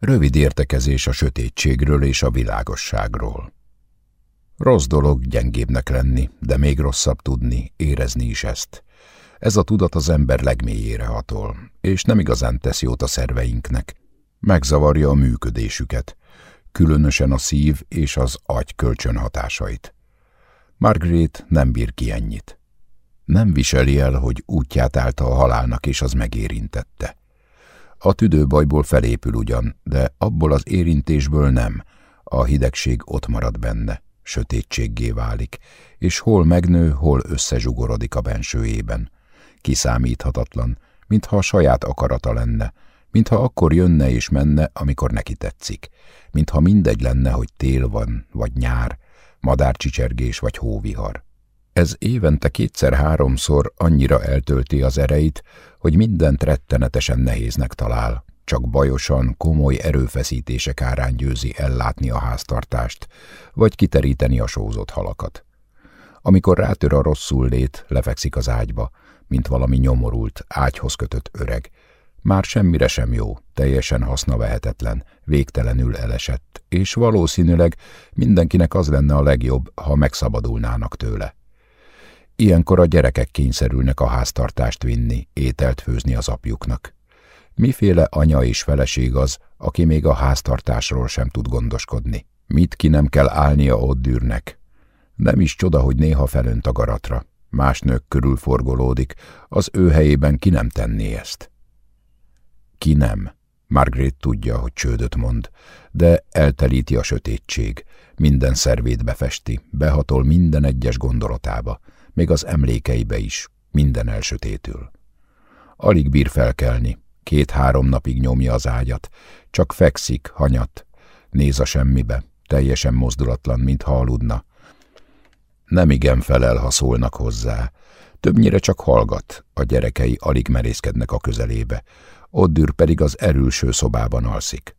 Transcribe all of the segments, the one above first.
Rövid értekezés a sötétségről és a világosságról. Rossz dolog gyengébbnek lenni, de még rosszabb tudni, érezni is ezt. Ez a tudat az ember legmélyére hatol, és nem igazán tesz jót a szerveinknek. Megzavarja a működésüket, különösen a szív és az agy kölcsönhatásait. Margaret nem bír ki ennyit. Nem viseli el, hogy útját állta a halálnak, és az megérintette. A tüdőbajból felépül ugyan, de abból az érintésből nem. A hidegség ott marad benne, sötétséggé válik, és hol megnő, hol összezsugorodik a bensőjében. Kiszámíthatatlan, mintha a saját akarata lenne, mintha akkor jönne és menne, amikor neki tetszik, mintha mindegy lenne, hogy tél van, vagy nyár, madárcsicsergés vagy hóvihar. Ez évente kétszer-háromszor annyira eltölti az ereit, hogy mindent rettenetesen nehéznek talál, csak bajosan, komoly erőfeszítések árán győzi ellátni a háztartást, vagy kiteríteni a sózott halakat. Amikor rátör a rosszul lét, lefekszik az ágyba, mint valami nyomorult, ágyhoz kötött öreg. Már semmire sem jó, teljesen hasznavehetetlen, végtelenül elesett, és valószínűleg mindenkinek az lenne a legjobb, ha megszabadulnának tőle. Ilyenkor a gyerekek kényszerülnek a háztartást vinni, ételt főzni az apjuknak. Miféle anya és feleség az, aki még a háztartásról sem tud gondoskodni? Mit ki nem kell állnia ott dűrnek? Nem is csoda, hogy néha felönt a garatra. Más nők körül forgolódik, az ő helyében ki nem tenné ezt. Ki nem? Margaret tudja, hogy csődöt mond, de eltelíti a sötétség, minden szervét befesti, behatol minden egyes gondolatába, még az emlékeibe is, minden elsötétül. Alig bír felkelni, két-három napig nyomja az ágyat, csak fekszik, hanyat, néz a semmibe, teljesen mozdulatlan, mintha aludna. Nem igen felel, ha szólnak hozzá, többnyire csak hallgat, a gyerekei alig merészkednek a közelébe, Oddür pedig az erülső szobában alszik.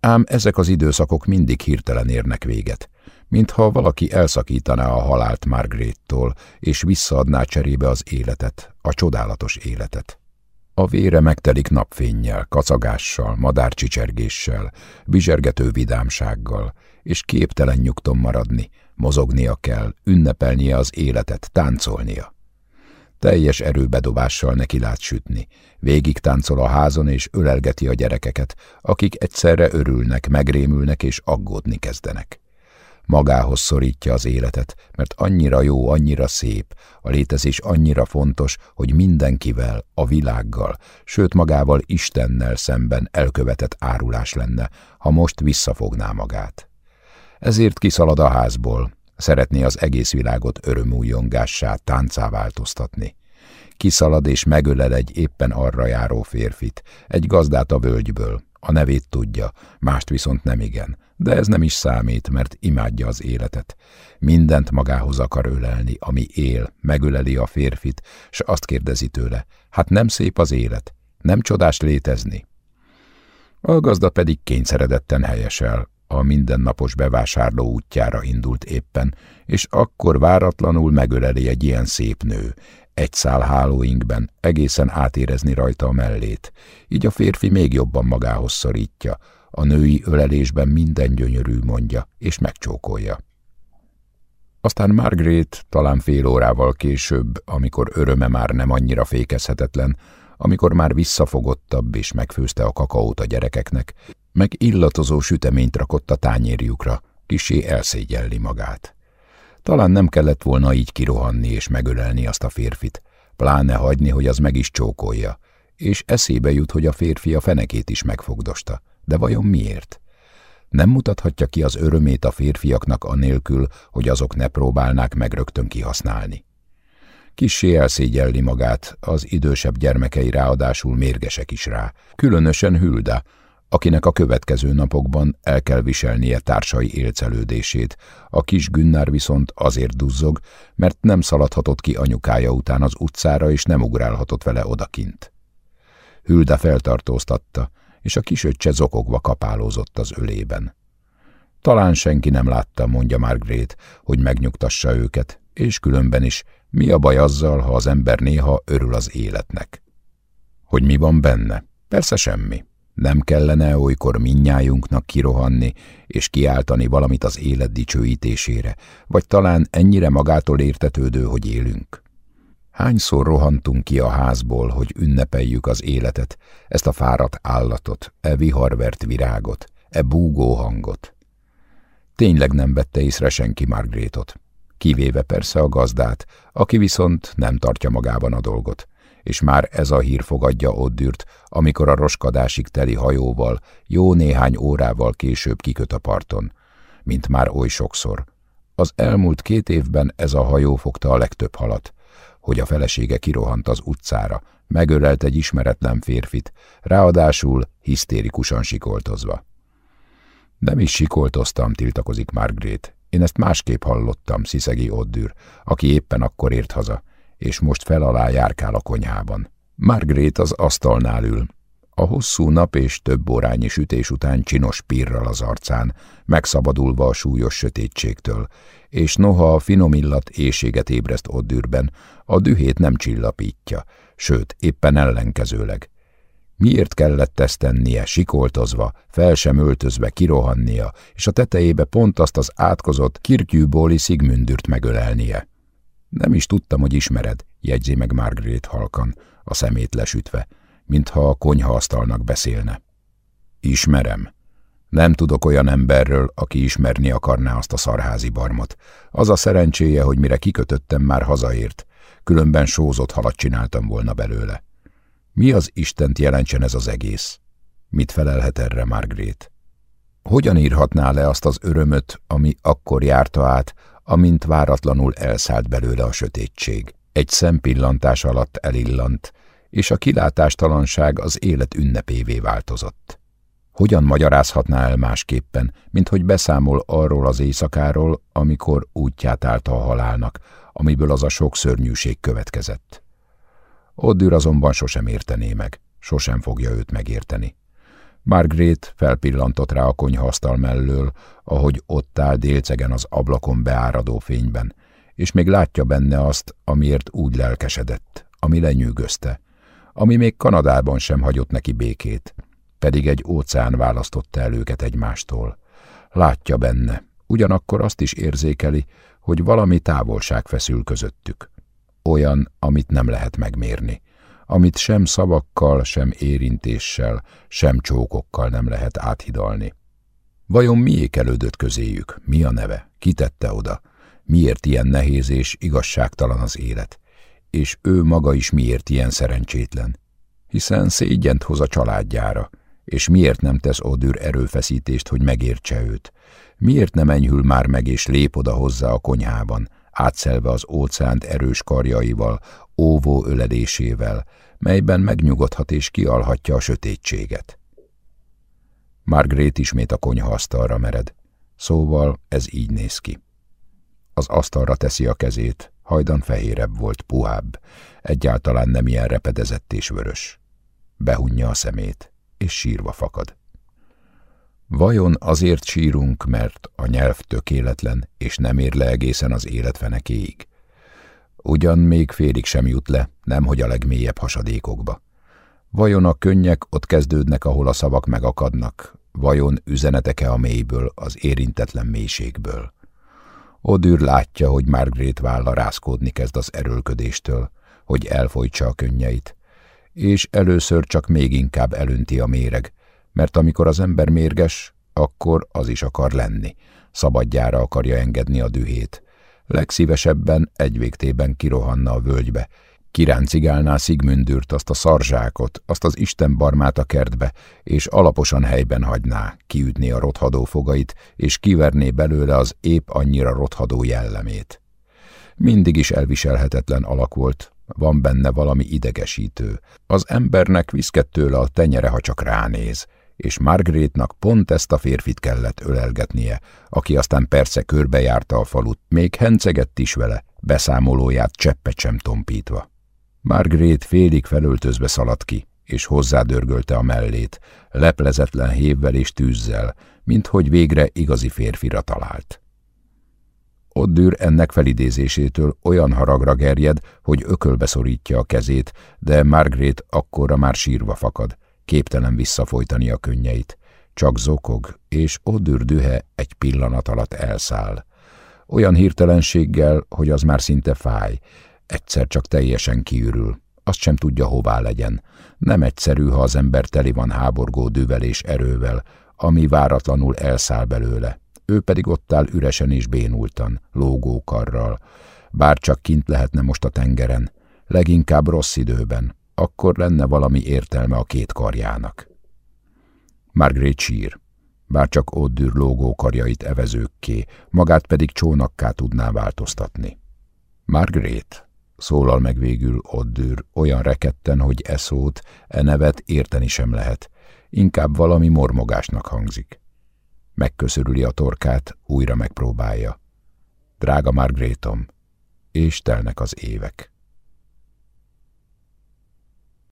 Ám ezek az időszakok mindig hirtelen érnek véget mintha valaki elszakítaná a halált Margarettól, és visszaadná cserébe az életet, a csodálatos életet. A vére megtelik napfénnyel, kacagással, madárcsicsergéssel, bizsergető vidámsággal, és képtelen nyugton maradni, mozognia kell, ünnepelnie az életet, táncolnia. Teljes erőbedobással neki lát sütni, végig táncol a házon és ölelgeti a gyerekeket, akik egyszerre örülnek, megrémülnek és aggódni kezdenek. Magához szorítja az életet, mert annyira jó, annyira szép, a létezés annyira fontos, hogy mindenkivel, a világgal, sőt magával Istennel szemben elkövetett árulás lenne, ha most visszafogná magát. Ezért kiszalad a házból, szeretné az egész világot örömújongássá, táncá változtatni. Kiszalad és megölel egy éppen arra járó férfit, egy gazdát a völgyből, a nevét tudja, mást viszont nem igen, de ez nem is számít, mert imádja az életet. Mindent magához akar ölelni, ami él, megöleli a férfit, s azt kérdezi tőle, hát nem szép az élet, nem csodás létezni. A gazda pedig kényszeredetten helyesel, a mindennapos bevásárló útjára indult éppen, és akkor váratlanul megöleli egy ilyen szép nő, egy szál hálóinkben, egészen átérezni rajta a mellét, így a férfi még jobban magához szorítja, a női ölelésben minden gyönyörű mondja, és megcsókolja. Aztán Margaret talán fél órával később, amikor öröme már nem annyira fékezhetetlen, amikor már visszafogottabb és megfőzte a kakaót a gyerekeknek, meg illatozó süteményt rakott a tányérjukra, kisé elszégyelli magát. Talán nem kellett volna így kirohanni és megölelni azt a férfit, pláne hagyni, hogy az meg is csókolja, és eszébe jut, hogy a férfi a fenekét is megfogdosta. De vajon miért? Nem mutathatja ki az örömét a férfiaknak anélkül, hogy azok ne próbálnák meg rögtön kihasználni. Kissé elszégyelli magát, az idősebb gyermekei ráadásul mérgesek is rá, különösen Hülda, akinek a következő napokban el kell viselnie társai élcelődését, a kis Günnár viszont azért duzzog, mert nem szaladhatott ki anyukája után az utcára, és nem ugrálhatott vele odakint. Hülda feltartóztatta, és a kisöccse zokogva kapálózott az ölében. Talán senki nem látta, mondja Margaret, hogy megnyugtassa őket, és különben is mi a baj azzal, ha az ember néha örül az életnek. Hogy mi van benne? Persze semmi. Nem kellene olykor minnyájunknak kirohanni és kiáltani valamit az élet dicsőítésére, vagy talán ennyire magától értetődő, hogy élünk? Hányszor rohantunk ki a házból, hogy ünnepeljük az életet, ezt a fáradt állatot, e viharvert virágot, e búgó hangot? Tényleg nem vette észre senki Margrétot, kivéve persze a gazdát, aki viszont nem tartja magában a dolgot és már ez a hír fogadja Oddürt, amikor a roskadásig teli hajóval jó néhány órával később kiköt a parton, mint már oly sokszor. Az elmúlt két évben ez a hajó fogta a legtöbb halat, hogy a felesége kirohant az utcára, megölelt egy ismeretlen férfit, ráadásul hisztérikusan sikoltozva. Nem is sikoltoztam, tiltakozik Margrét. Én ezt másképp hallottam, sziszegi Oddür, aki éppen akkor ért haza és most fel alá járkál a konyhában. Margaret az asztalnál ül. A hosszú nap és több órányi sütés után csinos pirral az arcán, megszabadulva a súlyos sötétségtől, és noha a finom illat éjséget ébreszt Oddürben, a dühét nem csillapítja, sőt, éppen ellenkezőleg. Miért kellett ezt tennie, sikoltozva, fel sem öltözve kirohannia, és a tetejébe pont azt az átkozott kirtyűbóli Szigmündürt megölelnie? Nem is tudtam, hogy ismered, jegyzi meg Margaret halkan, a szemét lesütve, mintha a konyhaasztalnak beszélne. Ismerem. Nem tudok olyan emberről, aki ismerni akarná azt a szarházi barmot. Az a szerencséje, hogy mire kikötöttem, már hazaért, különben sózott halat csináltam volna belőle. Mi az Istent jelentsen ez az egész? Mit felelhet erre Margaret? Hogyan írhatná le azt az örömöt, ami akkor járta át, amint váratlanul elszállt belőle a sötétség. Egy szempillantás alatt elillant, és a kilátástalanság az élet ünnepévé változott. Hogyan magyarázhatná el másképpen, mint hogy beszámol arról az éjszakáról, amikor útját állt a halálnak, amiből az a sok szörnyűség következett. Oddür azonban sosem értené meg, sosem fogja őt megérteni. Margaret felpillantott rá a konyhasztal mellől, ahogy ott áll délcegen az ablakon beáradó fényben, és még látja benne azt, amiért úgy lelkesedett, ami lenyűgözte, ami még Kanadában sem hagyott neki békét, pedig egy óceán választotta el őket egymástól. Látja benne, ugyanakkor azt is érzékeli, hogy valami távolság feszül közöttük. Olyan, amit nem lehet megmérni amit sem szavakkal, sem érintéssel, sem csókokkal nem lehet áthidalni. Vajon mi ékelődött közéjük? Mi a neve? Ki tette oda? Miért ilyen nehéz és igazságtalan az élet? És ő maga is miért ilyen szerencsétlen? Hiszen szégyent hoz a családjára, és miért nem tesz Odür erőfeszítést, hogy megértse őt? Miért nem enyhül már meg és lép oda hozzá a konyhában, átszelve az óceánt erős karjaival, óvó öledésével, melyben megnyugodhat és kialhatja a sötétséget. Margaret ismét a konyha asztalra mered, szóval ez így néz ki. Az asztalra teszi a kezét, hajdan fehérebb volt, puhább, egyáltalán nem ilyen repedezett és vörös. Behunja a szemét, és sírva fakad. Vajon azért sírunk, mert a nyelv tökéletlen, és nem ér le egészen az életfenekéig? Ugyan még félig sem jut le, nemhogy a legmélyebb hasadékokba. Vajon a könnyek ott kezdődnek, ahol a szavak megakadnak? Vajon üzenetek-e a mélyből, az érintetlen mélységből? Odűr látja, hogy Margaret válla rázkódni kezd az erőlködéstől, hogy elfolytsa a könnyeit, és először csak még inkább elönti a méreg, mert amikor az ember mérges, akkor az is akar lenni, szabadjára akarja engedni a dühét. Legszívesebben egy végtében kirohanna a völgybe, kiráncigálná Szigmündürt, azt a szarzsákot, azt az istenbarmát a kertbe, és alaposan helyben hagyná, kiütné a rothadó fogait, és kiverné belőle az épp annyira rothadó jellemét. Mindig is elviselhetetlen alak volt, van benne valami idegesítő. Az embernek viszket tőle a tenyere, ha csak ránéz, és Margaretnak pont ezt a férfit kellett ölelgetnie, aki aztán persze körbejárta a falut, még hencegett is vele, beszámolóját cseppet sem tompítva. Margaret félig felöltözve szaladt ki, és hozzádörgölte a mellét, leplezetlen hévvel és tűzzel, minthogy végre igazi férfira talált. Oddür ennek felidézésétől olyan haragra gerjed, hogy ökölbe szorítja a kezét, de Margaret akkorra már sírva fakad, Képtelen visszafolytani a könnyeit. Csak zokog, és Odür dühe egy pillanat alatt elszáll. Olyan hirtelenséggel, hogy az már szinte fáj. Egyszer csak teljesen kiürül. Azt sem tudja, hová legyen. Nem egyszerű, ha az ember teli van háborgó dűvel és erővel, ami váratlanul elszáll belőle. Ő pedig ott áll üresen és bénultan, lógókarral. Bár csak kint lehetne most a tengeren, leginkább rossz időben, akkor lenne valami értelme a két karjának. Margaret sír, bár csak Oddür lógó karjait evezőkké, magát pedig csónakká tudná változtatni. Margaret, szólal meg végül Oddür, olyan reketten, hogy e szót, e nevet érteni sem lehet, inkább valami mormogásnak hangzik. Megköszörüli a torkát, újra megpróbálja. Drága Margrétom, és telnek az évek.